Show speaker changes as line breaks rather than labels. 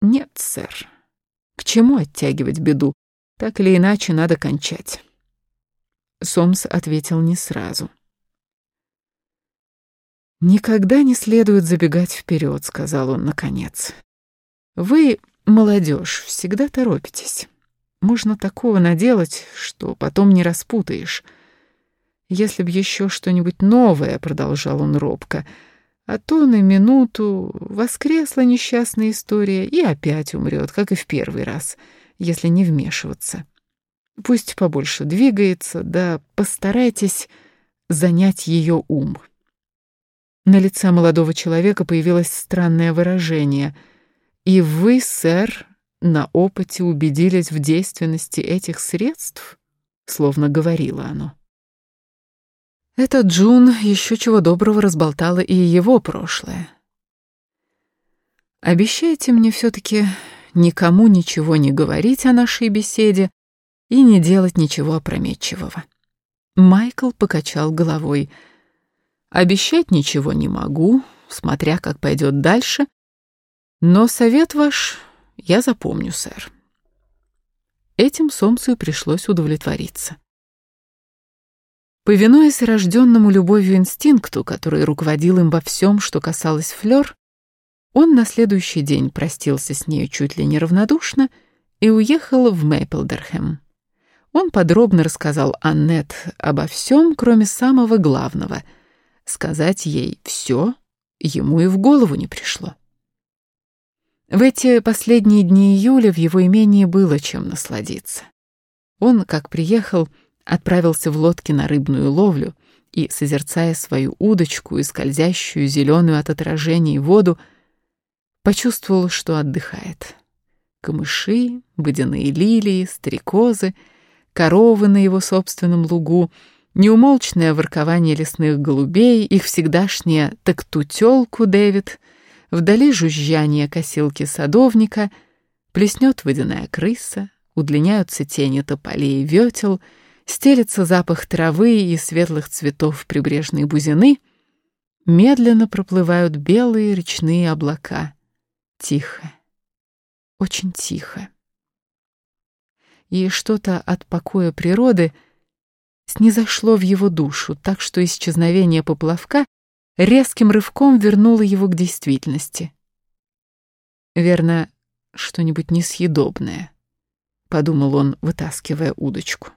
Нет, сэр. К чему оттягивать беду? Так или иначе надо кончать. Сомс ответил не сразу. «Никогда не следует забегать вперед», — сказал он наконец. «Вы, молодежь, всегда торопитесь. Можно такого наделать, что потом не распутаешь. Если б еще что-нибудь новое, — продолжал он робко, — а то на минуту воскресла несчастная история и опять умрет, как и в первый раз, если не вмешиваться. Пусть побольше двигается, да постарайтесь занять ее ум. На лице молодого человека появилось странное выражение. «И вы, сэр, на опыте убедились в действенности этих средств?» Словно говорило оно. Эта Джун еще чего доброго разболтала и его прошлое. Обещайте мне все-таки никому ничего не говорить о нашей беседе и не делать ничего опрометчивого. Майкл покачал головой. Обещать ничего не могу, смотря как пойдет дальше, но совет ваш я запомню, сэр. Этим Сомсу пришлось удовлетвориться. Повинуясь рожденному любовью инстинкту, который руководил им во всем, что касалось Флёр, он на следующий день простился с нею чуть ли не равнодушно и уехал в Мейплдерхэм. Он подробно рассказал Аннет обо всем, кроме самого главного. Сказать ей все ему и в голову не пришло. В эти последние дни июля в его имении было чем насладиться. Он, как приехал, отправился в лодке на рыбную ловлю и, созерцая свою удочку и скользящую зеленую от отражений воду, почувствовал, что отдыхает. Камыши, водяные лилии, стрекозы, коровы на его собственном лугу, неумолчное воркование лесных голубей, их всегдашнее «так ту тёлку, Дэвид», вдали жужжание косилки садовника, плеснет водяная крыса, удлиняются тени тополей и ветел — стелется запах травы и светлых цветов прибрежной бузины, медленно проплывают белые речные облака. Тихо, очень тихо. И что-то от покоя природы снизошло в его душу, так что исчезновение поплавка резким рывком вернуло его к действительности. Верно, что-нибудь несъедобное, подумал он, вытаскивая удочку.